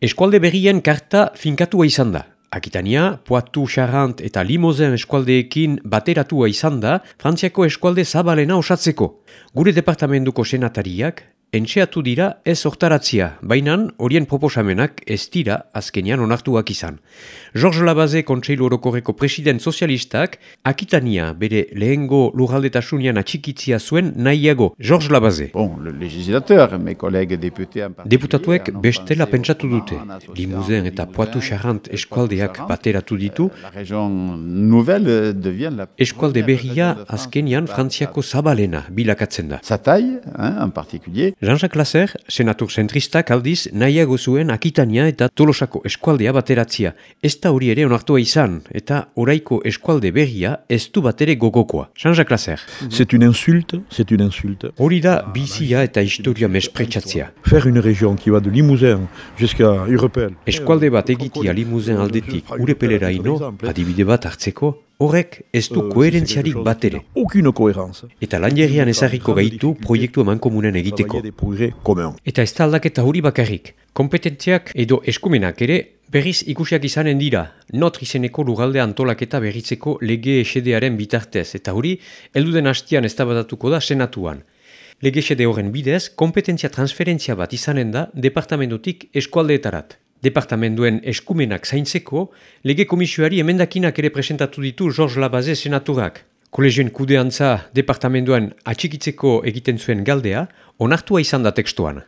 Eskualde berrien karta finkatua izan da. Akitania, Poitou, Charant eta Limozen eskualdeekin bateratua izan da, Frantziako eskualde zabalena osatzeko. Gure departamentuko senatariak, entxeatu dira ez hortaratzia, bainan horien proposamenak ez dira azkenian onartuak izan. Georges Labaze Kontseilu Orokorreko president sozialistak, Akitania bere lehengo lurraldetasunian atxikitzia zuen nahiago. Georges Labaze. Bon, le législateur, mes collègues députés Deputatuek bestela pentsatu dute. Limousin eta Poitou Charant euh, eskualdeak bateratu ditu, euh, la eskualde berria par- Frantziako zabalena bilakatzen da. Hein, en particulier, Jean-Jacques Lasser, senatur zentristak aldiz nahiago zuen Akitania eta Tolosako eskualdea bateratzia. Ez da hori ere onartua izan, eta oraiko eskualde berria ez du batere gogokoa. Jean-Jacques Lasser. C'est une insulte, c'est une insulte. Hori da bizia eta historia mespretsatzea. Faire une région qui va de Limousin jusqu'à Urepel. Eskualde bat egitia limuzen aldetik urepelera ino, adibide bat hartzeko, horrek ez du koherentziarik bat ere. Cohérence. Eta lanjerian ezarriko gaitu proiektu eman komunen egiteko. Eta ez da aldaketa hori bakarrik. Kompetentziak edo eskumenak ere berriz ikusiak izanen dira. Notr izeneko lugalde antolaketa berritzeko lege esedearen bitartez. Eta hori, elduden hastian ez da senatuan. Lege esede horren bidez, kompetentzia transferentzia bat izanen da departamentotik eskualdeetarat. Departamentuen eskumenak zaintzeko, lege komisioari emendakinak ere presentatu ditu Georges Labaze senaturak. Kolegioen kudeantza departamentoan atxikitzeko egiten zuen galdea, onartua izan da tekstuan.